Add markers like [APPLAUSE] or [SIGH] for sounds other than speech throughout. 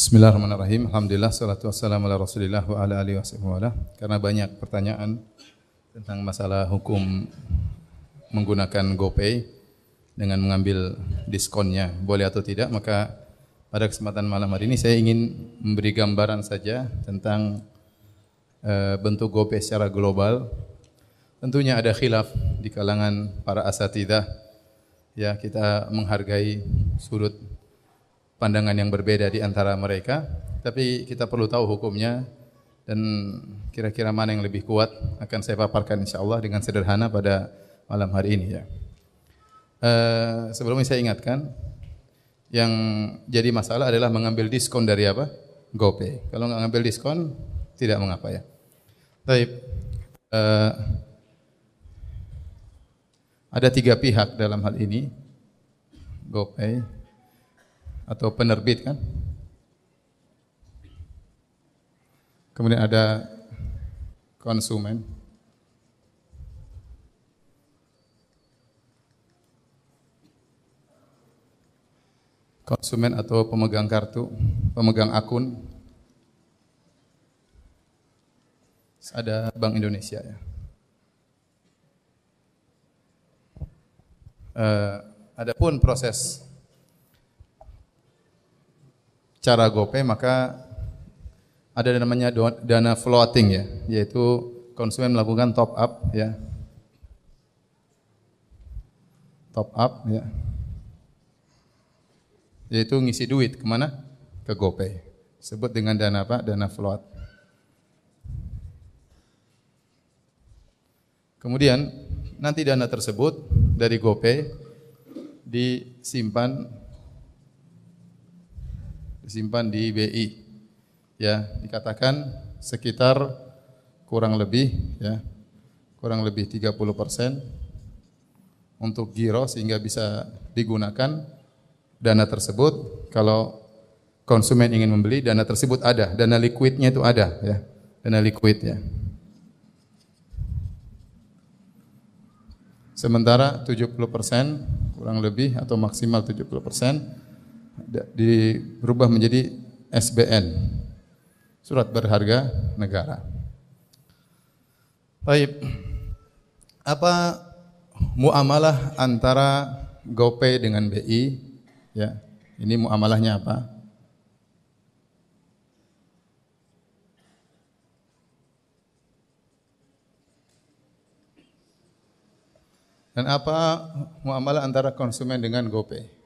Bismillahirrahmanirrahim. Alhamdulillah salatu wassalamu ala Rasulillah wa ala alihi wasallam. Karena banyak pertanyaan tentang masalah hukum menggunakan GoPay dengan mengambil diskonnya boleh atau tidak, maka pada kesempatan malam hari ini saya ingin memberi gambaran saja tentang uh, bentuk GoPay secara global. Tentunya ada khilaf di kalangan para asatidah. Ya, kita menghargai sudut pandangan yang berbeda di antara mereka, tapi kita perlu tahu hukumnya dan kira-kira mana yang lebih kuat akan saya paparkan insyaallah dengan sederhana pada malam hari ini ya. Uh, sebelumnya saya ingatkan yang jadi masalah adalah mengambil diskon dari apa? GoPay. Kalau nggak ngambil diskon tidak mengapa ya. Baik. Uh, ada tiga pihak dalam hal ini. GoPay, atau penerbit kan. Kemudian ada konsumen. Konsumen atau pemegang kartu, pemegang akun. Ada Bank Indonesia ya. Uh, adapun proses cara GoPay maka ada namanya dana floating ya, yaitu konsumen melakukan top up ya. Top up ya. Yaitu ngisi duit ke mana? Ke GoPay. Sebut dengan dana apa? Dana float. Kemudian nanti dana tersebut dari GoPay disimpan disimpan di BI. Ya, dikatakan sekitar kurang lebih ya, kurang lebih 30% untuk giro sehingga bisa digunakan dana tersebut kalau konsumen ingin membeli dana tersebut ada, dana liquidnya itu ada ya, dana liquid ya. Sementara 70% kurang lebih atau maksimal 70% dirubah menjadi SBN. Surat berharga negara. Baik. Apa muamalah antara GoPay dengan BI? Ya. Ini muamalahnya apa? Dan apa muamalah antara konsumen dengan GoPay?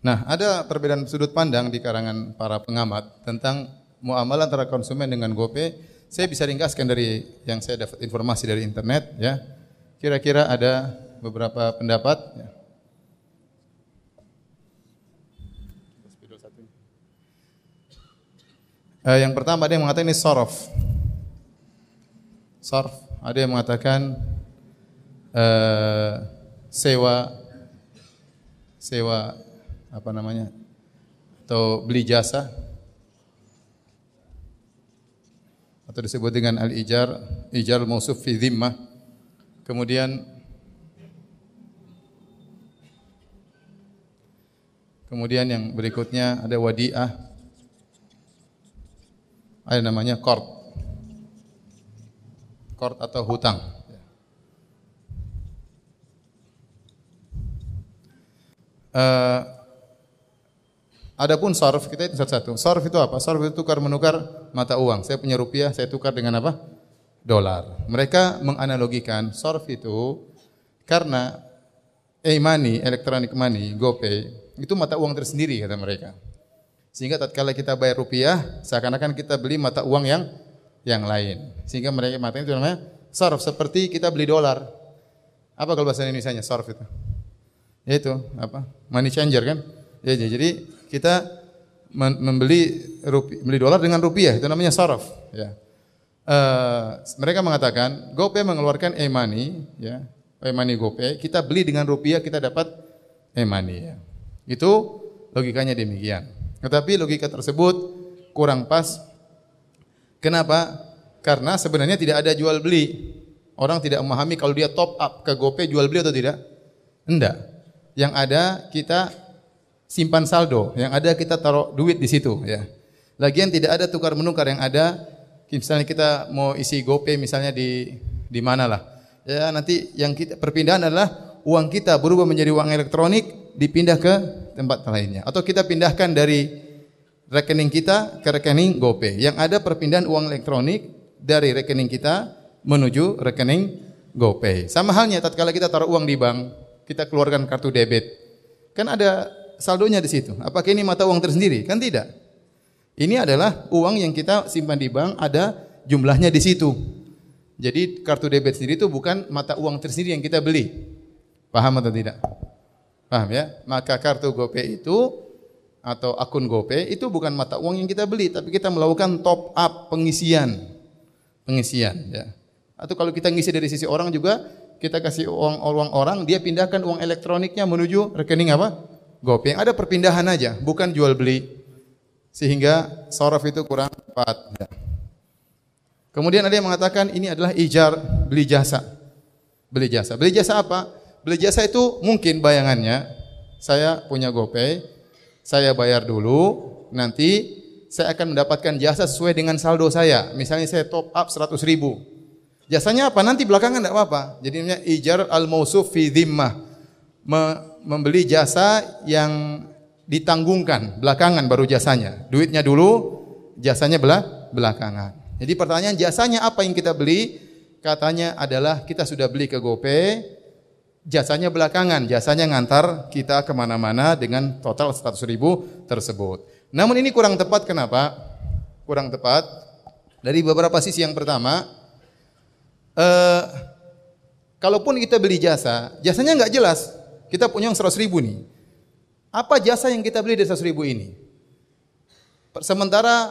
Nah, ada perbedaan sudut pandang di karangan para pengamat tentang muamalah antara konsumen dengan GoPay. Saya bisa ringkaskan dari yang saya dapat informasi dari internet ya. Kira-kira ada beberapa pendapat ya. Uh, yang pertama ada yang mengatakan ini sorof. Sorof. Ada yang mengatakan uh, sewa sewa apa namanya atau beli jasa atau disebut dengan al-ijar ijar mausuf fi dhimmah. Kemudian kemudian yang berikutnya ada wadiah ada namanya qard. Qard atau hutang. Uh, Adapun sarf kita itu satu-satu. Sarf itu apa? Sarf itu tukar menukar mata uang. Saya punya rupiah, saya tukar dengan apa? Dolar. Mereka menganalogikan sarf itu karena e-money, electronic money, GoPay, itu mata uang tersendiri kata mereka. Sehingga tatkala kita bayar rupiah, seakan-akan kita beli mata uang yang yang lain. Sehingga mereka mata itu namanya sarf seperti kita beli dolar. Apa kalau bahasa Indonesia-nya sarf itu? Yaitu apa? Money changer kan? Ya, jadi kita membeli rupi, beli dolar dengan rupiah itu namanya saraf ya. Uh, mereka mengatakan GoPay mengeluarkan e-money ya, e-money GoPay, kita beli dengan rupiah kita dapat e-money ya. Itu logikanya demikian. Tetapi logika tersebut kurang pas. Kenapa? Karena sebenarnya tidak ada jual beli. Orang tidak memahami kalau dia top up ke GoPay jual beli atau tidak? Enggak. Yang ada kita simpan saldo, yang ada kita taruh duit di situ ya. Lagian tidak ada tukar menukar yang ada misalnya kita mau isi GoPay misalnya di di mana lah. Ya nanti yang kita perpindahan adalah uang kita berubah menjadi uang elektronik dipindah ke tempat lainnya atau kita pindahkan dari rekening kita ke rekening GoPay. Yang ada perpindahan uang elektronik dari rekening kita menuju rekening GoPay. Sama halnya tatkala kita taruh uang di bank, kita keluarkan kartu debit. Kan ada saldonya di situ. Apakah ini mata uang tersendiri? Kan tidak. Ini adalah uang yang kita simpan di bank, ada jumlahnya di situ. Jadi kartu debit sendiri itu bukan mata uang tersendiri yang kita beli. Paham atau tidak? Paham ya? Maka kartu GoPay itu atau akun GoPay itu bukan mata uang yang kita beli, tapi kita melakukan top up pengisian. Pengisian ya. Atau kalau kita ngisi dari sisi orang juga kita kasih uang uang orang, dia pindahkan uang elektroniknya menuju rekening apa? GoPay. Yang ada perpindahan aja, bukan jual beli. Sehingga sorof itu kurang tepat. Ya. Kemudian ada yang mengatakan ini adalah ijar beli jasa. Beli jasa. Beli jasa apa? Beli jasa itu mungkin bayangannya saya punya GoPay, saya bayar dulu, nanti saya akan mendapatkan jasa sesuai dengan saldo saya. Misalnya saya top up 100 ribu. Jasanya apa? Nanti belakangan tidak apa-apa. Jadinya ijar al-mausuf fi dhimmah membeli jasa yang ditanggungkan belakangan baru jasanya. Duitnya dulu, jasanya belah belakangan. Jadi pertanyaan jasanya apa yang kita beli? Katanya adalah kita sudah beli ke GoPay, jasanya belakangan, jasanya ngantar kita ke mana-mana dengan total 100 ribu tersebut. Namun ini kurang tepat kenapa? Kurang tepat dari beberapa sisi yang pertama, eh, kalaupun kita beli jasa, jasanya nggak jelas. Kita punya yang 100 ribu nih. Apa jasa yang kita beli dari 100 ribu ini? Sementara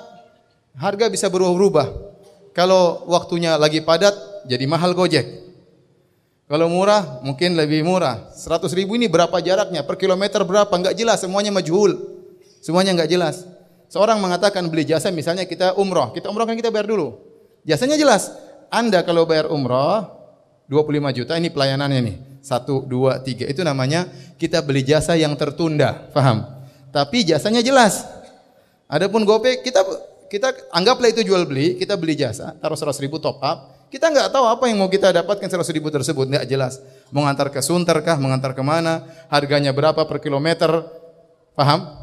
harga bisa berubah-ubah. Kalau waktunya lagi padat, jadi mahal gojek. Kalau murah, mungkin lebih murah. 100 ribu ini berapa jaraknya? Per kilometer berapa? Enggak jelas, semuanya majhul. Semuanya enggak jelas. Seorang mengatakan beli jasa, misalnya kita umroh. Kita umroh kan kita bayar dulu. Jasanya jelas. Anda kalau bayar umroh, 25 juta, ini pelayanannya nih. Satu, dua, tiga. Itu namanya kita beli jasa yang tertunda. Faham? Tapi jasanya jelas. Adapun GoPay kita kita anggaplah itu jual beli, kita beli jasa, taruh 100 ribu top up. Kita nggak tahu apa yang mau kita dapatkan 100 ribu tersebut, nggak jelas. Mengantar ke Sunter kah, mengantar ke mana, harganya berapa per kilometer, paham?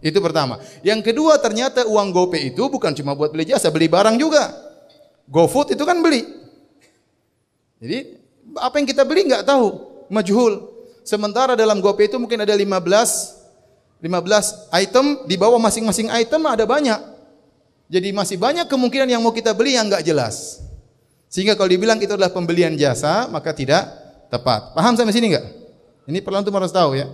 Itu pertama. Yang kedua ternyata uang GoPay itu bukan cuma buat beli jasa, beli barang juga. GoFood itu kan beli. Jadi apa yang kita beli nggak tahu, majhul. Sementara dalam GoPay itu mungkin ada 15 15 item, di bawah masing-masing item ada banyak. Jadi masih banyak kemungkinan yang mau kita beli yang nggak jelas. Sehingga kalau dibilang itu adalah pembelian jasa, maka tidak tepat. Paham sampai sini nggak? Ini perlu antum harus tahu ya.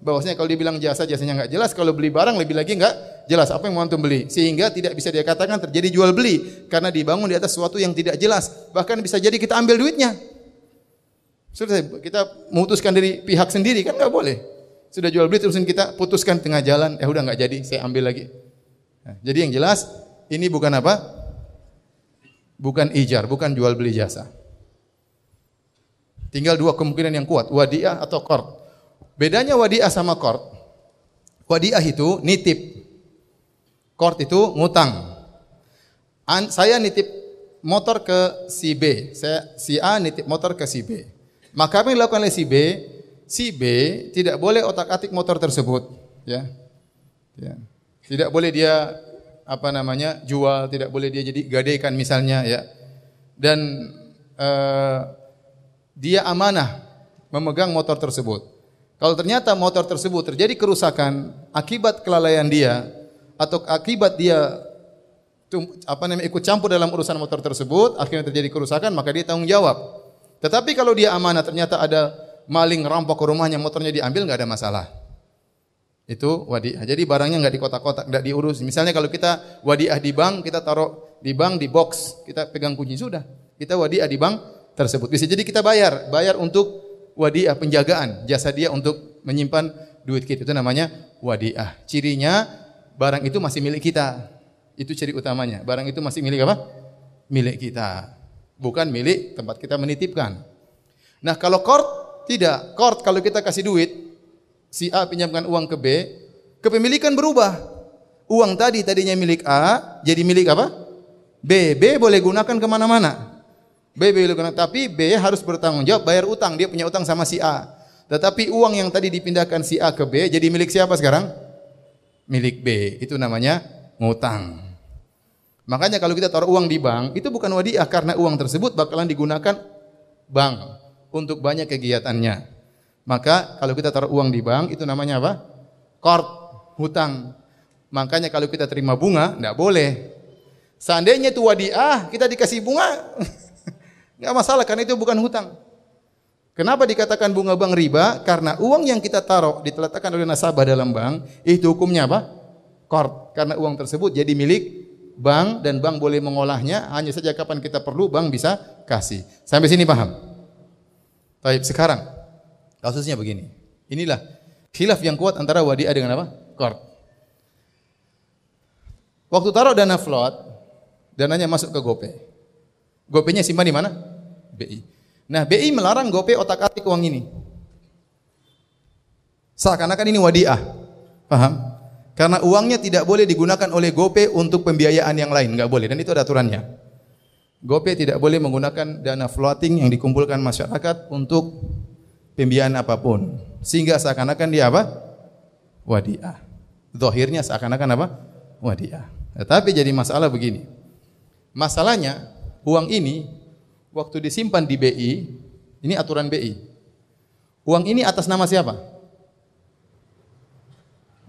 Bahwasanya kalau dibilang jasa, jasanya nggak jelas. Kalau beli barang lebih lagi nggak jelas apa yang mau antum beli. Sehingga tidak bisa dikatakan terjadi jual beli karena dibangun di atas sesuatu yang tidak jelas. Bahkan bisa jadi kita ambil duitnya. Sudah kita memutuskan dari pihak sendiri kan nggak boleh. Sudah jual beli terusin kita putuskan tengah jalan, ya udah nggak jadi, saya ambil lagi. Nah, jadi yang jelas ini bukan apa? Bukan ijar, bukan jual beli jasa. Tinggal dua kemungkinan yang kuat, wadiah atau kord. Bedanya wadiah sama kord. Wadiah itu nitip. Kord itu ngutang. An, saya nitip motor ke si B, saya si A nitip motor ke si B. Maka apa yang dilakukan oleh si B? Si B tidak boleh otak-atik motor tersebut, ya. ya. Tidak boleh dia apa namanya jual, tidak boleh dia jadi gadekan misalnya, ya. Dan uh, dia amanah memegang motor tersebut. Kalau ternyata motor tersebut terjadi kerusakan akibat kelalaian dia atau akibat dia apa namanya ikut campur dalam urusan motor tersebut, akhirnya terjadi kerusakan, maka dia tanggung jawab. Tetapi kalau dia amanah ternyata ada maling rampok ke rumahnya, motornya diambil nggak ada masalah. Itu wadiah. Jadi barangnya nggak di kotak-kotak, nggak diurus. Misalnya kalau kita wadiah di bank, kita taruh di bank di box, kita pegang kunci sudah. Kita wadiah di bank tersebut. Bisa jadi kita bayar, bayar untuk wadiah penjagaan, jasa dia untuk menyimpan duit kita. Itu namanya wadiah. Cirinya barang itu masih milik kita. Itu ciri utamanya. Barang itu masih milik apa? Milik kita. Bukan milik tempat kita menitipkan. Nah, kalau kort tidak, kort kalau kita kasih duit, si A pinjamkan uang ke B, kepemilikan berubah. Uang tadi tadinya milik A, jadi milik apa? B. B boleh gunakan ke mana-mana. B boleh gunakan, tapi B harus bertanggung jawab bayar utang. Dia punya utang sama si A. Tetapi uang yang tadi dipindahkan si A ke B, jadi milik siapa sekarang? Milik B. Itu namanya ngutang. Makanya kalau kita taruh uang di bank, itu bukan wadiah karena uang tersebut bakalan digunakan bank untuk banyak kegiatannya. Maka kalau kita taruh uang di bank itu namanya apa? Kort, hutang. Makanya kalau kita terima bunga, tidak boleh. Seandainya itu wadiah, kita dikasih bunga, [LAUGHS] nggak masalah karena itu bukan hutang. Kenapa dikatakan bunga bank riba? Karena uang yang kita taruh diletakkan oleh nasabah dalam bank, itu hukumnya apa? Kort. Karena uang tersebut jadi milik bank dan bank boleh mengolahnya hanya saja kapan kita perlu bank bisa kasih. Sampai sini paham? Baik, sekarang kasusnya begini. Inilah khilaf yang kuat antara wadiah dengan apa? Kort. Waktu taruh dana float, dananya masuk ke GoPay. GoPay-nya simpan di mana? BI. Nah, BI melarang GoPay otak-atik uang ini. Seakan-akan ini wadiah. Paham? Karena uangnya tidak boleh digunakan oleh GoPay untuk pembiayaan yang lain, enggak boleh dan itu ada aturannya. GoPay tidak boleh menggunakan dana floating yang dikumpulkan masyarakat untuk pembiayaan apa pun. Sehingga seakan-akan dia apa? Wadiah. Zahirnya seakan-akan apa? Wadiah. Tetapi jadi masalah begini. Masalahnya uang ini waktu disimpan di BI, ini aturan BI. Uang ini atas nama siapa?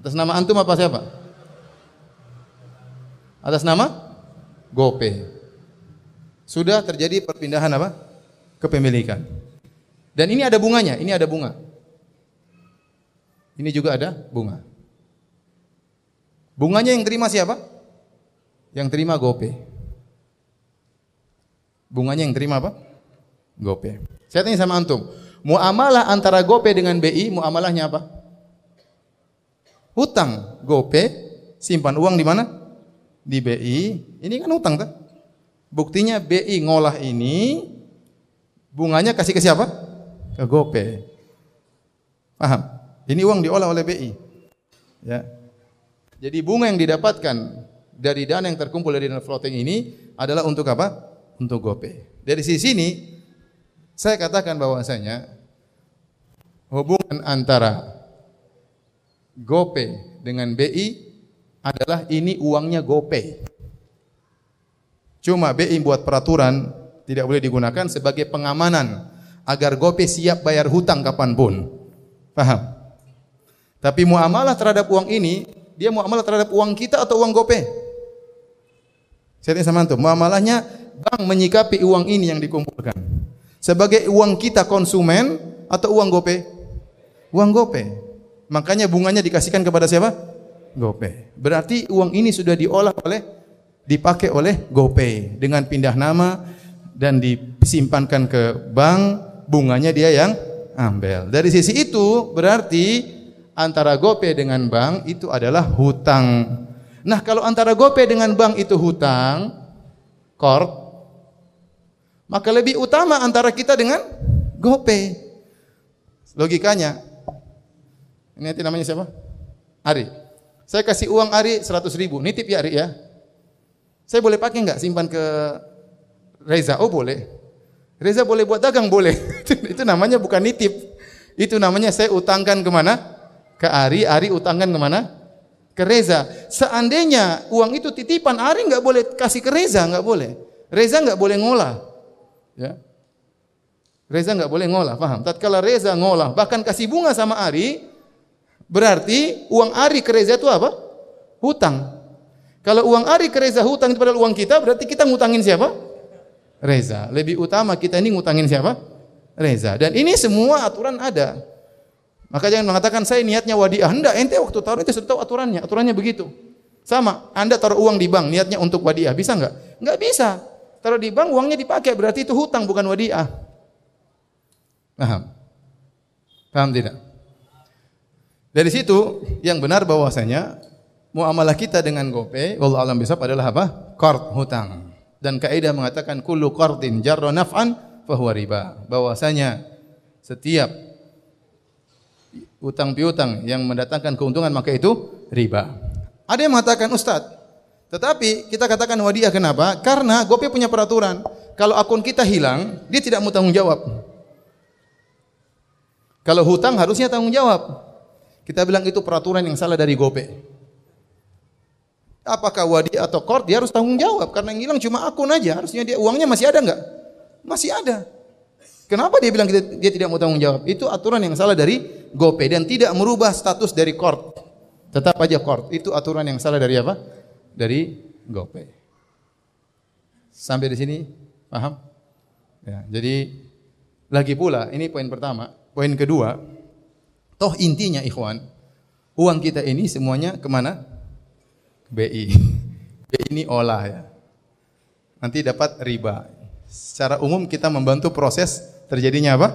Atas nama antum apa siapa? Atas nama Gope. Sudah terjadi perpindahan apa? Kepemilikan. Dan ini ada bunganya, ini ada bunga. Ini juga ada bunga. Bunganya yang terima siapa? Yang terima Gope. Bunganya yang terima apa? Gope. Saya tanya sama antum, muamalah antara Gope dengan BI, muamalahnya apa? Hutang Gope, simpan uang di mana? Di BI. Ini kan hutang kan? Buktinya BI ngolah ini, bunganya kasih ke siapa? Ke Gope. Paham? Ini uang diolah oleh BI. Ya. Jadi bunga yang didapatkan dari dana yang terkumpul dari dana floating ini adalah untuk apa? Untuk GoPay. Dari sisi ini saya katakan bahwasanya hubungan antara GoPay dengan BI adalah ini uangnya GoPay. Cuma BI buat peraturan tidak boleh digunakan sebagai pengamanan agar GoPay siap bayar hutang kapan pun. Paham? Tapi muamalah terhadap uang ini, dia muamalah terhadap uang kita atau uang GoPay? Saya tanya sama antum, muamalahnya bank menyikapi uang ini yang dikumpulkan sebagai uang kita konsumen atau uang gope? Uang gope. Makanya bunganya dikasihkan kepada siapa? Gope. Berarti uang ini sudah diolah oleh dipakai oleh GoPay dengan pindah nama dan disimpankan ke bank, bunganya dia yang ambil. Dari sisi itu berarti antara GoPay dengan bank itu adalah hutang Nah, kalau antara GoPay dengan bank itu hutang, kort, maka lebih utama antara kita dengan GoPay. Logikanya, ini nanti namanya siapa? Ari. Saya kasih uang Ari 100 ribu, nitip ya Ari ya. Saya boleh pakai nggak simpan ke Reza? Oh boleh. Reza boleh buat dagang boleh. [LAUGHS] itu namanya bukan nitip. Itu namanya saya utangkan ke mana? Ke Ari, Ari utangkan ke mana? ke Reza. Seandainya uang itu titipan, Ari nggak boleh kasih ke Reza, nggak boleh. Reza nggak boleh ngolah. Ya. Reza nggak boleh ngolah, paham? Tatkala Reza ngolah, bahkan kasih bunga sama Ari, berarti uang Ari ke Reza itu apa? Hutang. Kalau uang Ari ke Reza hutang padahal uang kita, berarti kita ngutangin siapa? Reza. Lebih utama kita ini ngutangin siapa? Reza. Dan ini semua aturan ada. Maka jangan mengatakan saya niatnya wadiah. Hendak ente waktu taruh itu sudah tahu aturannya. Aturannya begitu. Sama, Anda taruh uang di bank niatnya untuk wadiah, bisa enggak? Enggak bisa. Taruh di bank uangnya dipakai berarti itu hutang bukan wadiah. Paham? Paham tidak? Dari situ yang benar bahwasanya muamalah kita dengan GoPay, Allah alam bisa adalah apa? Kort hutang. Dan kaidah mengatakan kullu qardin jarra naf'an fahuwa riba. Bahwasanya setiap utang piutang yang mendatangkan keuntungan maka itu riba. Ada yang mengatakan Ustaz, tetapi kita katakan wadiah kenapa? Karena GoPay punya peraturan. Kalau akun kita hilang, dia tidak mau tanggung jawab. Kalau hutang harusnya tanggung jawab. Kita bilang itu peraturan yang salah dari GoPay. Apakah wadi atau kort dia harus tanggung jawab karena yang hilang cuma akun aja. Harusnya dia uangnya masih ada enggak? Masih ada. Kenapa dia bilang dia, tidak mau tanggung jawab? Itu aturan yang salah dari GoPay dan tidak merubah status dari kort. Tetap aja kort. Itu aturan yang salah dari apa? Dari GoPay. Sampai di sini paham? Ya, jadi lagi pula ini poin pertama. Poin kedua, toh intinya ikhwan, uang kita ini semuanya ke mana? BI. [LAUGHS] BI ini olah ya. Nanti dapat riba. Secara umum kita membantu proses terjadinya apa?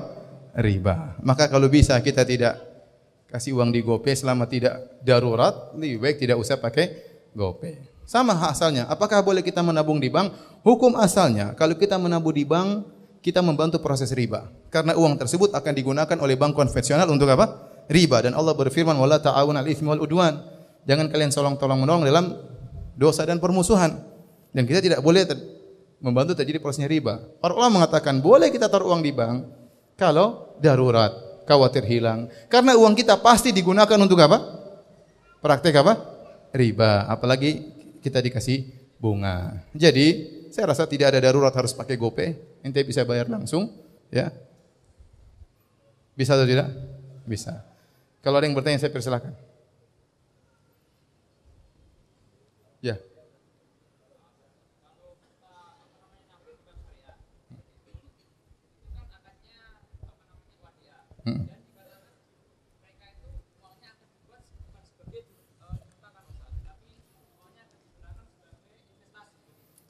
Riba. Maka kalau bisa kita tidak kasih uang di GoPay selama tidak darurat, lebih baik tidak usah pakai GoPay. Sama asalnya, apakah boleh kita menabung di bank? Hukum asalnya, kalau kita menabung di bank, kita membantu proses riba. Karena uang tersebut akan digunakan oleh bank konvensional untuk apa? Riba. Dan Allah berfirman, "Wala ta'awun al-itsmi wal udwan." Jangan kalian solong tolong menolong dalam dosa dan permusuhan. Dan kita tidak boleh ter membantu terjadi prosesnya riba. Para ulama mengatakan boleh kita taruh uang di bank kalau darurat, khawatir hilang. Karena uang kita pasti digunakan untuk apa? Praktek apa? Riba. Apalagi kita dikasih bunga. Jadi saya rasa tidak ada darurat harus pakai GoPay. Ente bisa bayar langsung, ya. Bisa atau tidak? Bisa. Kalau ada yang bertanya saya persilahkan. Ya. Hmm.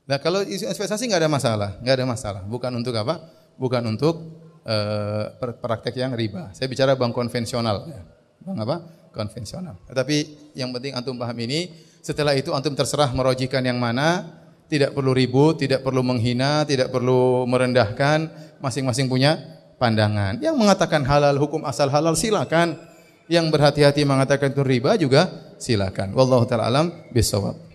Nah kalau investasi nggak ada masalah, nggak ada masalah. Bukan untuk apa? Bukan untuk uh, praktek yang riba. Saya bicara bank konvensional, ya. Bank apa? Konvensional. Tetapi yang penting antum paham ini. Setelah itu antum terserah merojikan yang mana. Tidak perlu ribut, tidak perlu menghina, tidak perlu merendahkan. Masing-masing punya pandangan. Yang mengatakan halal hukum asal halal silakan. Yang berhati-hati mengatakan itu riba juga silakan. Wallahu taala alam bisawab.